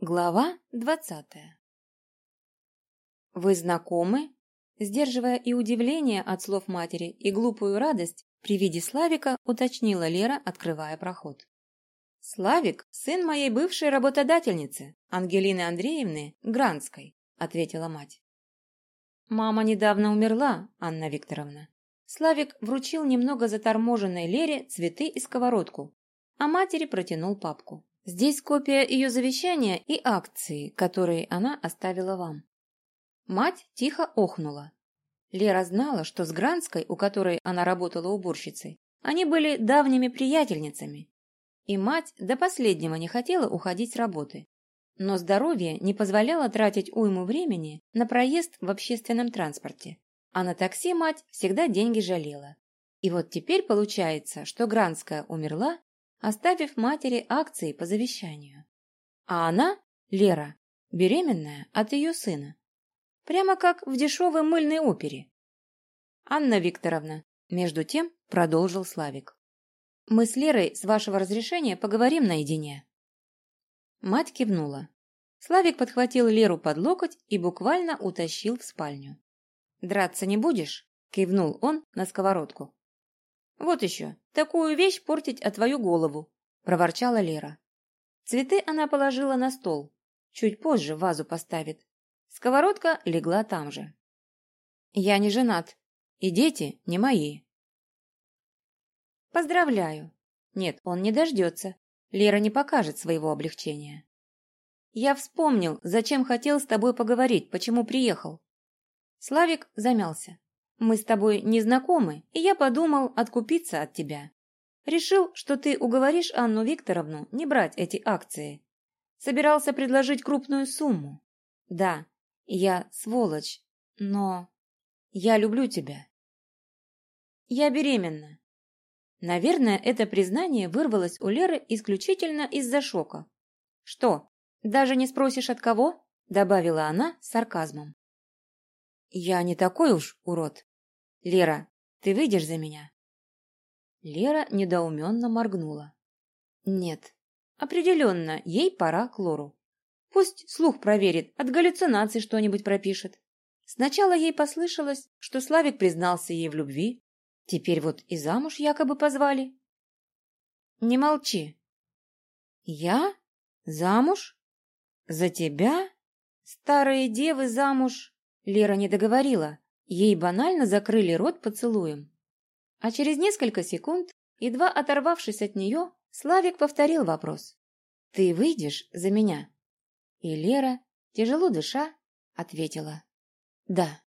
Глава двадцатая «Вы знакомы?» Сдерживая и удивление от слов матери, и глупую радость, при виде Славика уточнила Лера, открывая проход. «Славик – сын моей бывшей работодательницы, Ангелины Андреевны Гранской», – ответила мать. «Мама недавно умерла, Анна Викторовна». Славик вручил немного заторможенной Лере цветы и сковородку, а матери протянул папку. Здесь копия ее завещания и акции, которые она оставила вам. Мать тихо охнула. Лера знала, что с Гранской, у которой она работала уборщицей, они были давними приятельницами. И мать до последнего не хотела уходить с работы. Но здоровье не позволяло тратить уйму времени на проезд в общественном транспорте. А на такси мать всегда деньги жалела. И вот теперь получается, что Гранская умерла, оставив матери акции по завещанию. А она, Лера, беременная от ее сына. Прямо как в дешевой мыльной опере. Анна Викторовна, между тем, продолжил Славик. Мы с Лерой, с вашего разрешения, поговорим наедине. Мать кивнула. Славик подхватил Леру под локоть и буквально утащил в спальню. «Драться не будешь?» – кивнул он на сковородку. «Вот еще, такую вещь портить о твою голову», – проворчала Лера. Цветы она положила на стол. Чуть позже вазу поставит. Сковородка легла там же. «Я не женат, и дети не мои». «Поздравляю». Нет, он не дождется. Лера не покажет своего облегчения. «Я вспомнил, зачем хотел с тобой поговорить, почему приехал». Славик замялся. Мы с тобой не знакомы, и я подумал откупиться от тебя. Решил, что ты уговоришь Анну Викторовну не брать эти акции. Собирался предложить крупную сумму. Да, я сволочь, но я люблю тебя. Я беременна. Наверное, это признание вырвалось у Леры исключительно из-за шока. Что, даже не спросишь от кого? Добавила она с сарказмом. Я не такой уж урод. «Лера, ты выйдешь за меня?» Лера недоуменно моргнула. «Нет, определенно, ей пора к Лору. Пусть слух проверит, от галлюцинаций что-нибудь пропишет. Сначала ей послышалось, что Славик признался ей в любви, теперь вот и замуж якобы позвали. Не молчи. Я? Замуж? За тебя? Старые девы замуж? Лера не договорила, Ей банально закрыли рот поцелуем. А через несколько секунд, едва оторвавшись от нее, Славик повторил вопрос. «Ты выйдешь за меня?» И Лера, тяжело дыша, ответила. «Да».